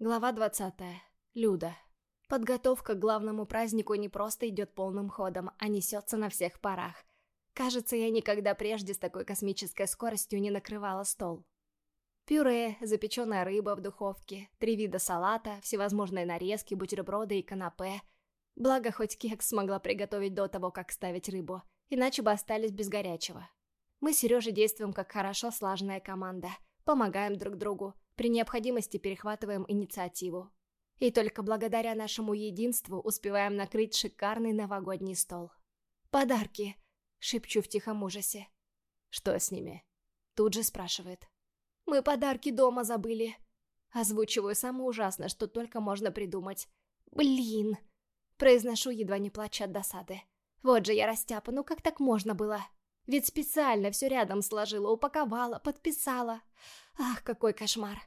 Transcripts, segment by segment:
Глава 20. Люда. Подготовка к главному празднику не просто идет полным ходом, а несется на всех парах. Кажется, я никогда прежде с такой космической скоростью не накрывала стол. Пюре, запеченная рыба в духовке, три вида салата, всевозможные нарезки, бутерброды и канапе. Благо, хоть кекс смогла приготовить до того, как ставить рыбу, иначе бы остались без горячего. Мы с Сережей действуем как хорошо слаженная команда, помогаем друг другу, при необходимости перехватываем инициативу. И только благодаря нашему единству успеваем накрыть шикарный новогодний стол. «Подарки!» — шепчу в тихом ужасе. «Что с ними?» Тут же спрашивает. «Мы подарки дома забыли». Озвучиваю самое ужасное, что только можно придумать. «Блин!» Произношу, едва не плача от досады. Вот же я растяпа, ну как так можно было? Ведь специально все рядом сложила, упаковала, подписала. Ах, какой кошмар.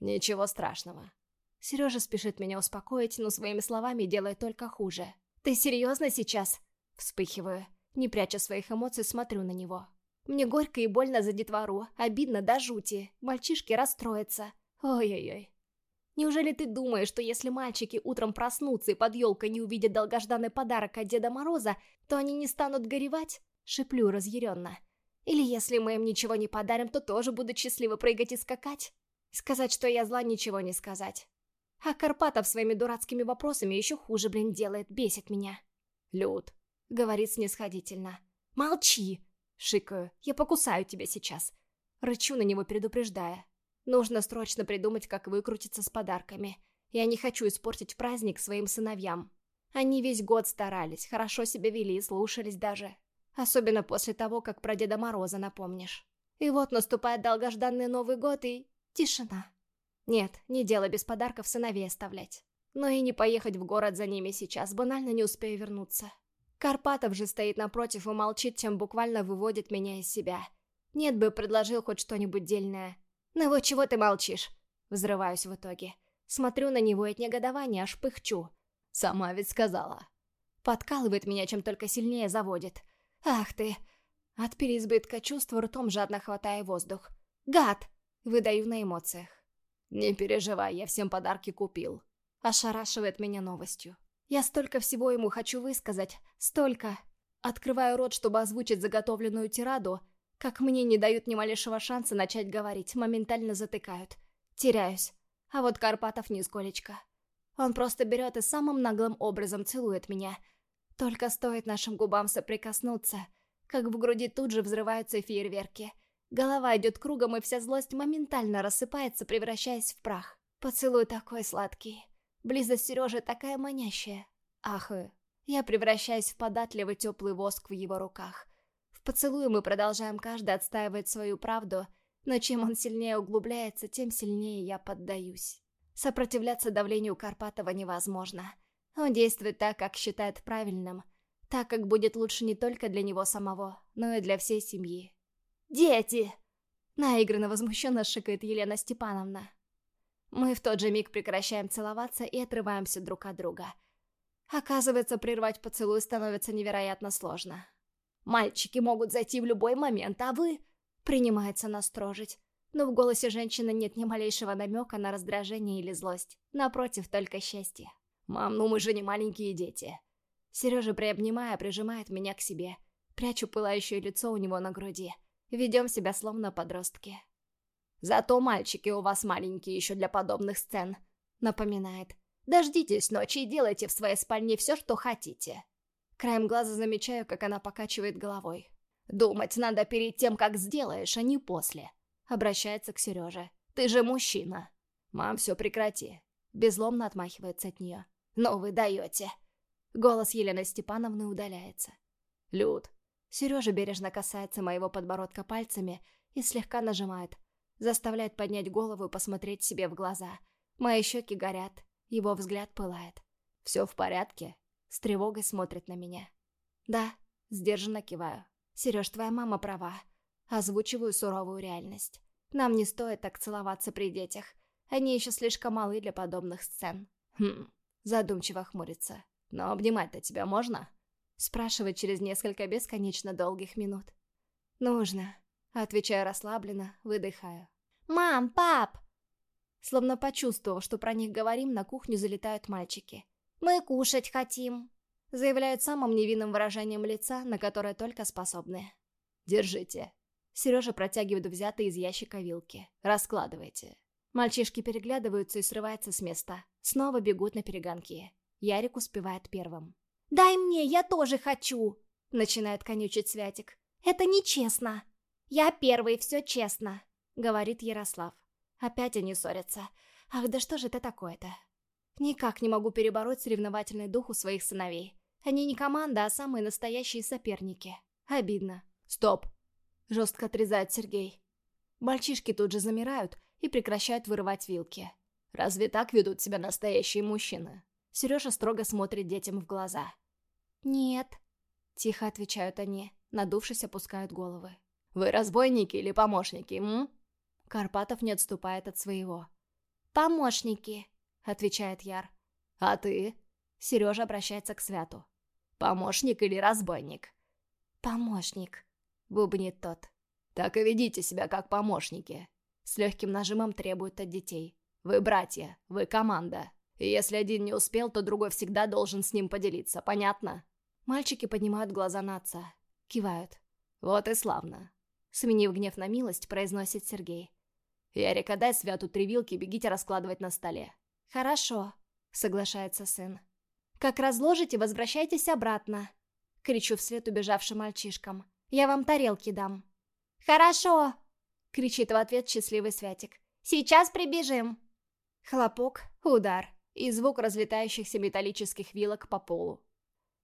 Ничего страшного. Сережа спешит меня успокоить, но своими словами делает только хуже. «Ты серьезно сейчас?» Вспыхиваю. Не пряча своих эмоций, смотрю на него. Мне горько и больно за детвору, обидно до жути. Мальчишки расстроятся. Ой-ой-ой. Неужели ты думаешь, что если мальчики утром проснутся и под елкой не увидят долгожданный подарок от Деда Мороза, то они не станут горевать? Шиплю разъяренно. Или если мы им ничего не подарим, то тоже будут счастливо прыгать и скакать? Сказать, что я зла, ничего не сказать. А Карпатов своими дурацкими вопросами еще хуже, блин, делает, бесит меня. «Люд», — говорит снисходительно. «Молчи!» — шикаю. «Я покусаю тебя сейчас». Рычу на него, предупреждая. Нужно срочно придумать, как выкрутиться с подарками. Я не хочу испортить праздник своим сыновьям. Они весь год старались, хорошо себя вели слушались даже. Особенно после того, как про Деда Мороза напомнишь. И вот наступает долгожданный Новый год и... тишина. Нет, не дело без подарков сыновей оставлять. Но и не поехать в город за ними сейчас, банально не успею вернуться. Карпатов же стоит напротив и молчит, чем буквально выводит меня из себя. Нет бы предложил хоть что-нибудь дельное. «Ну вот чего ты молчишь?» Взрываюсь в итоге. Смотрю на него и от негодования аж пыхчу. «Сама ведь сказала». Подкалывает меня, чем только сильнее заводит. «Ах ты!» От переизбытка чувств ртом жадно хватая воздух. «Гад!» Выдаю на эмоциях. «Не переживай, я всем подарки купил». Ошарашивает меня новостью. Я столько всего ему хочу высказать. Столько. Открываю рот, чтобы озвучить заготовленную тираду, как мне не дают ни малейшего шанса начать говорить, моментально затыкают. Теряюсь. А вот Карпатов нисколечко. Он просто берет и самым наглым образом целует меня — только стоит нашим губам соприкоснуться, как в груди тут же взрываются фейерверки. Голова идет кругом, и вся злость моментально рассыпается, превращаясь в прах. Поцелуй такой сладкий. Близость Сережи такая манящая. Ахаю. Я превращаюсь в податливый теплый воск в его руках. В поцелуе мы продолжаем каждый отстаивать свою правду, но чем он сильнее углубляется, тем сильнее я поддаюсь. Сопротивляться давлению Карпатова невозможно. Он действует так, как считает правильным, так, как будет лучше не только для него самого, но и для всей семьи. «Дети!» Наигранно возмущенно шикает Елена Степановна. Мы в тот же миг прекращаем целоваться и отрываемся друг от друга. Оказывается, прервать поцелуй становится невероятно сложно. «Мальчики могут зайти в любой момент, а вы...» Принимается настрожить. Но в голосе женщины нет ни малейшего намека на раздражение или злость. Напротив, только счастье. «Мам, ну мы же не маленькие дети». Сережа, приобнимая, прижимает меня к себе. Прячу пылающее лицо у него на груди. Ведем себя словно подростки. «Зато мальчики у вас маленькие еще для подобных сцен», — напоминает. «Дождитесь ночи и делайте в своей спальне все, что хотите». Краем глаза замечаю, как она покачивает головой. «Думать надо перед тем, как сделаешь, а не после», — обращается к Сереже. «Ты же мужчина». «Мам, все прекрати». Безломно отмахивается от нее. «Ну вы даете!» Голос Елены Степановны удаляется. «Люд!» Сережа бережно касается моего подбородка пальцами и слегка нажимает. Заставляет поднять голову и посмотреть себе в глаза. Мои щеки горят, его взгляд пылает. «Все в порядке?» С тревогой смотрит на меня. «Да», сдержанно киваю. «Сереж, твоя мама права». Озвучиваю суровую реальность. Нам не стоит так целоваться при детях. Они еще слишком малы для подобных сцен. Хм, Задумчиво хмурится. «Но обнимать-то тебя можно?» Спрашивает через несколько бесконечно долгих минут. «Нужно», — отвечаю расслабленно, выдыхаю. «Мам, пап!» Словно почувствовав, что про них говорим, на кухню залетают мальчики. «Мы кушать хотим», — заявляют самым невинным выражением лица, на которое только способны. «Держите». Сережа протягивает взятые из ящика вилки. «Раскладывайте». Мальчишки переглядываются и срываются с места. Снова бегут на перегонки. Ярик успевает первым. «Дай мне, я тоже хочу!» Начинает конючить Святик. «Это нечестно!» «Я первый, все честно!» Говорит Ярослав. Опять они ссорятся. Ах, да что же это такое-то? Никак не могу перебороть соревновательный дух у своих сыновей. Они не команда, а самые настоящие соперники. Обидно. «Стоп!» Жестко отрезает Сергей. Мальчишки тут же замирают и прекращают вырывать вилки. Разве так ведут себя настоящие мужчины? Сережа строго смотрит детям в глаза. «Нет», — тихо отвечают они, надувшись опускают головы. «Вы разбойники или помощники, м?» Карпатов не отступает от своего. «Помощники», — отвечает Яр. «А ты?» Сережа обращается к Святу. «Помощник или разбойник?» «Помощник», — бубнит тот. «Так и ведите себя как помощники». С легким нажимом требуют от детей. «Вы братья, вы команда. И если один не успел, то другой всегда должен с ним поделиться, понятно?» Мальчики поднимают глаза на отца. Кивают. «Вот и славно». Сменив гнев на милость, произносит Сергей. «Ярик, отдай Святу три вилки, бегите раскладывать на столе». «Хорошо», — соглашается сын. «Как разложите, возвращайтесь обратно», — кричу вслед убежавшим мальчишкам. «Я вам тарелки дам». «Хорошо», — кричит в ответ счастливый Святик. «Сейчас прибежим». Хлопок, удар и звук разлетающихся металлических вилок по полу.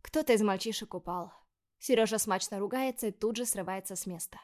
Кто-то из мальчишек упал. Сережа смачно ругается и тут же срывается с места.